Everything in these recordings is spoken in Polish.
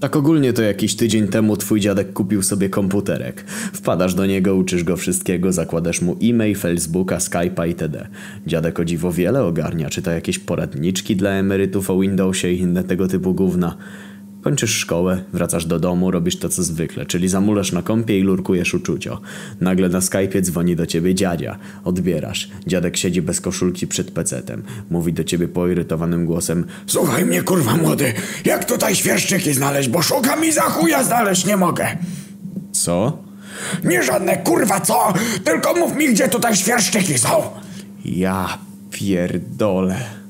Tak ogólnie to jakiś tydzień temu twój dziadek kupił sobie komputerek. Wpadasz do niego, uczysz go wszystkiego, zakładasz mu e-mail, Facebooka, Skype'a itd. Dziadek o dziwo wiele ogarnia, czyta jakieś poradniczki dla emerytów o Windowsie i inne tego typu gówna. Kończysz szkołę, wracasz do domu, robisz to co zwykle, czyli zamulasz na kąpie i lurkujesz uczucio. Nagle na Skype'ie dzwoni do ciebie dziadzia. Odbierasz. Dziadek siedzi bez koszulki przed pecetem. Mówi do ciebie poirytowanym głosem Słuchaj mnie, kurwa młody, jak tutaj świerszczyki znaleźć, bo szukam i za chuja znaleźć nie mogę. Co? Nie żadne kurwa co, tylko mów mi, gdzie tutaj świerszczyki są. Ja pierdolę.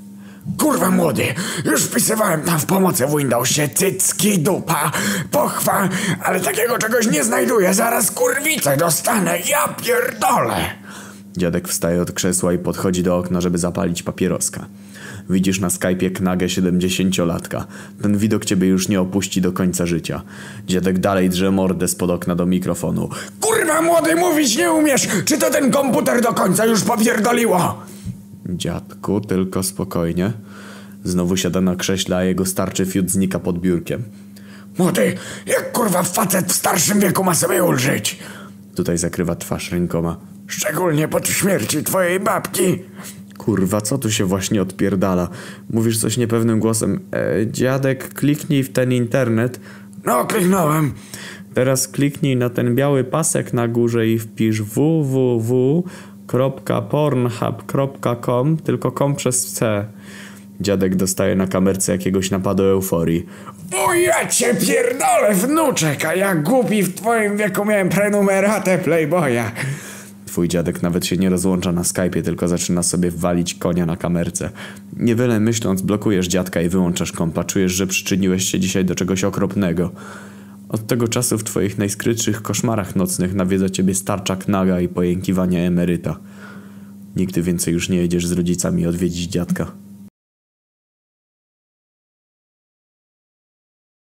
Kurwa młody, już wpisywałem tam w pomocy w Windowsie cycki, dupa, pochwa, ale takiego czegoś nie znajduję, zaraz kurwicę dostanę, ja pierdolę. Dziadek wstaje od krzesła i podchodzi do okna, żeby zapalić papieroska. Widzisz na Skype'ie knagę 70-latka. Ten widok ciebie już nie opuści do końca życia. Dziadek dalej drze mordę spod okna do mikrofonu. Kurwa młody, mówić nie umiesz, czy to ten komputer do końca już popierdoliło? Dziadku, tylko spokojnie. Znowu siada na krześle, a jego starczy fiut znika pod biurkiem. Młody, jak kurwa facet w starszym wieku ma sobie ulżyć? Tutaj zakrywa twarz rękoma. Szczególnie po śmierci twojej babki. Kurwa, co tu się właśnie odpierdala? Mówisz coś niepewnym głosem. E, dziadek, kliknij w ten internet. No, kliknąłem. Teraz kliknij na ten biały pasek na górze i wpisz www.pornhub.com, tylko com przez C. Dziadek dostaje na kamerce jakiegoś napadu euforii. O ja cię pierdolę, wnuczek, a ja głupi w twoim wieku miałem prenumeratę Playboya. Twój dziadek nawet się nie rozłącza na Skype'ie, tylko zaczyna sobie walić konia na kamerce. Niewiele myśląc, blokujesz dziadka i wyłączasz kompa. Czujesz, że przyczyniłeś się dzisiaj do czegoś okropnego. Od tego czasu w twoich najskrytszych koszmarach nocnych nawiedza ciebie starcza knaga i pojękiwania emeryta. Nigdy więcej już nie jedziesz z rodzicami odwiedzić dziadka.